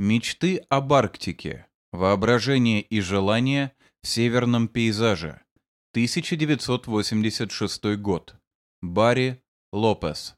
Мечты об Арктике. Воображение и желание в северном пейзаже. 1986 год. Барри Лопес.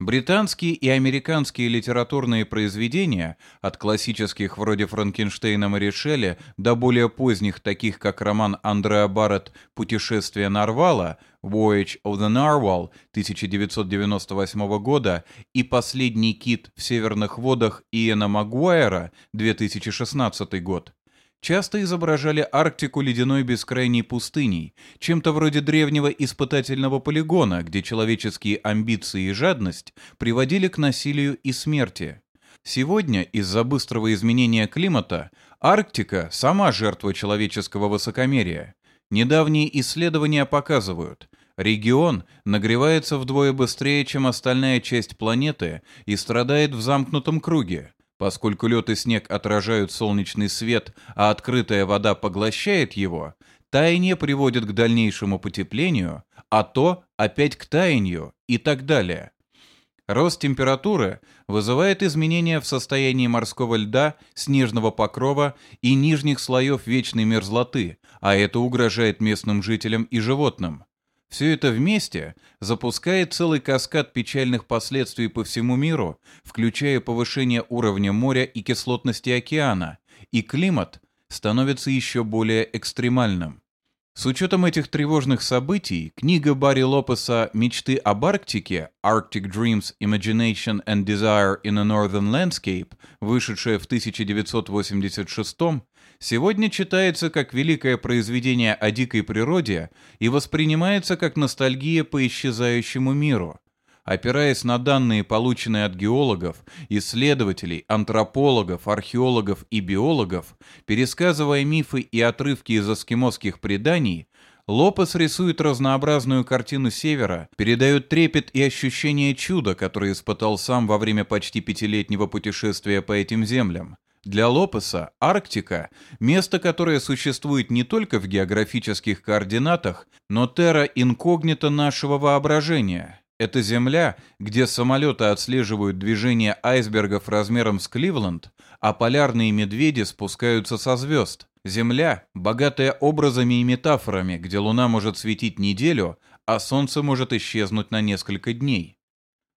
Британские и американские литературные произведения, от классических вроде Франкенштейна Маришеля до более поздних, таких как роман Андреа Барретт «Путешествие Нарвала» Voyage of the Narwhal 1998 года и «Последний кит в северных водах» Иэна Магуайра 2016 год, часто изображали Арктику ледяной бескрайней пустыней, чем-то вроде древнего испытательного полигона, где человеческие амбиции и жадность приводили к насилию и смерти. Сегодня из-за быстрого изменения климата Арктика – сама жертва человеческого высокомерия. Недавние исследования показывают, регион нагревается вдвое быстрее, чем остальная часть планеты и страдает в замкнутом круге. Поскольку лед и снег отражают солнечный свет, а открытая вода поглощает его, таяние приводит к дальнейшему потеплению, а то опять к таянию и так далее. Рост температуры вызывает изменения в состоянии морского льда, снежного покрова и нижних слоев вечной мерзлоты, а это угрожает местным жителям и животным. Все это вместе запускает целый каскад печальных последствий по всему миру, включая повышение уровня моря и кислотности океана, и климат становится еще более экстремальным. С учетом этих тревожных событий, книга Барри Лопеса «Мечты об Арктике» Arctic Dreams, Imagination and Desire in a Northern Landscape, вышедшая в 1986 сегодня читается как великое произведение о дикой природе и воспринимается как ностальгия по исчезающему миру. Опираясь на данные, полученные от геологов, исследователей, антропологов, археологов и биологов, пересказывая мифы и отрывки из эскимосских преданий, Лопес рисует разнообразную картину Севера, передает трепет и ощущение чуда, которое испытал сам во время почти пятилетнего путешествия по этим землям. Для Лопеса Арктика – место, которое существует не только в географических координатах, но терра инкогнито нашего воображения. Это земля, где самолеты отслеживают движение айсбергов размером с Кливленд, а полярные медведи спускаются со звезд. Земля, богатая образами и метафорами, где луна может светить неделю, а солнце может исчезнуть на несколько дней.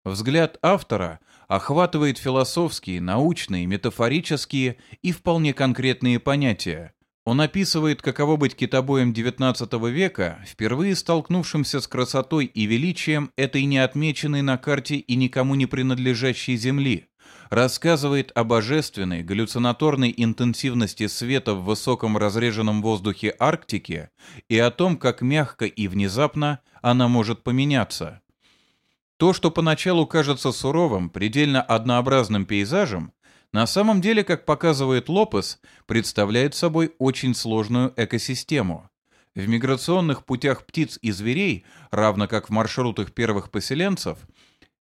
Взгляд автора охватывает философские, научные, метафорические и вполне конкретные понятия, он описывает, каково быть китобоем XIX века, впервые столкнувшимся с красотой и величием этой неотмеченной на карте и никому не принадлежащей Земли. Рассказывает о божественной, галлюцинаторной интенсивности света в высоком разреженном воздухе Арктики и о том, как мягко и внезапно она может поменяться. То, что поначалу кажется суровым, предельно однообразным пейзажем, на самом деле, как показывает Лопес, представляет собой очень сложную экосистему. В миграционных путях птиц и зверей, равно как в маршрутах первых поселенцев,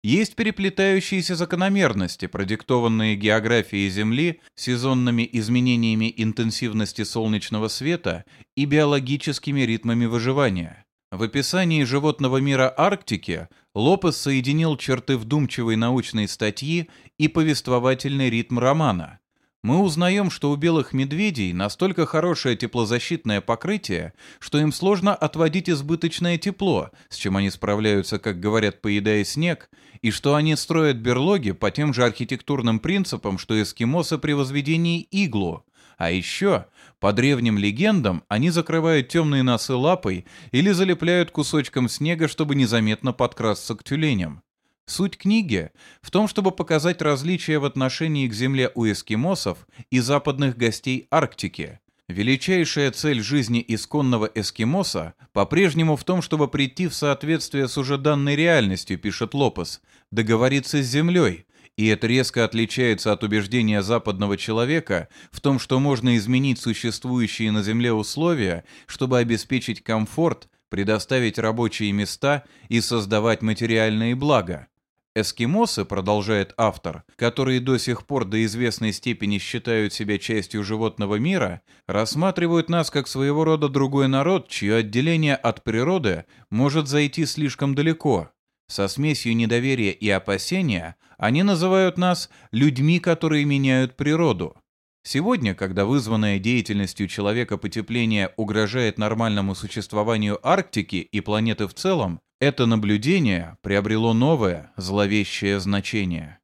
есть переплетающиеся закономерности, продиктованные географией Земли, сезонными изменениями интенсивности солнечного света и биологическими ритмами выживания. В описании животного мира Арктики Лопес соединил черты вдумчивой научной статьи и повествовательный ритм романа. Мы узнаем, что у белых медведей настолько хорошее теплозащитное покрытие, что им сложно отводить избыточное тепло, с чем они справляются, как говорят, поедая снег, и что они строят берлоги по тем же архитектурным принципам, что эскимосы при возведении иглу. А еще по древним легендам, они закрывают темные носы лапой или залепляют кусочком снега, чтобы незаметно подкрасться к тюленям. Суть книги в том, чтобы показать различия в отношении к земле у эскимосов и западных гостей Арктики. Величайшая цель жизни исконного эскимоса по-прежнему в том, чтобы прийти в соответствие с уже данной реальностью, пишет Лопес, договориться с землей, и это резко отличается от убеждения западного человека в том, что можно изменить существующие на Земле условия, чтобы обеспечить комфорт, предоставить рабочие места и создавать материальные блага. Эскимосы, продолжает автор, которые до сих пор до известной степени считают себя частью животного мира, рассматривают нас как своего рода другой народ, чье отделение от природы может зайти слишком далеко. Со смесью недоверия и опасения они называют нас людьми, которые меняют природу. Сегодня, когда вызванное деятельностью человека потепление угрожает нормальному существованию Арктики и планеты в целом, это наблюдение приобрело новое, зловещее значение.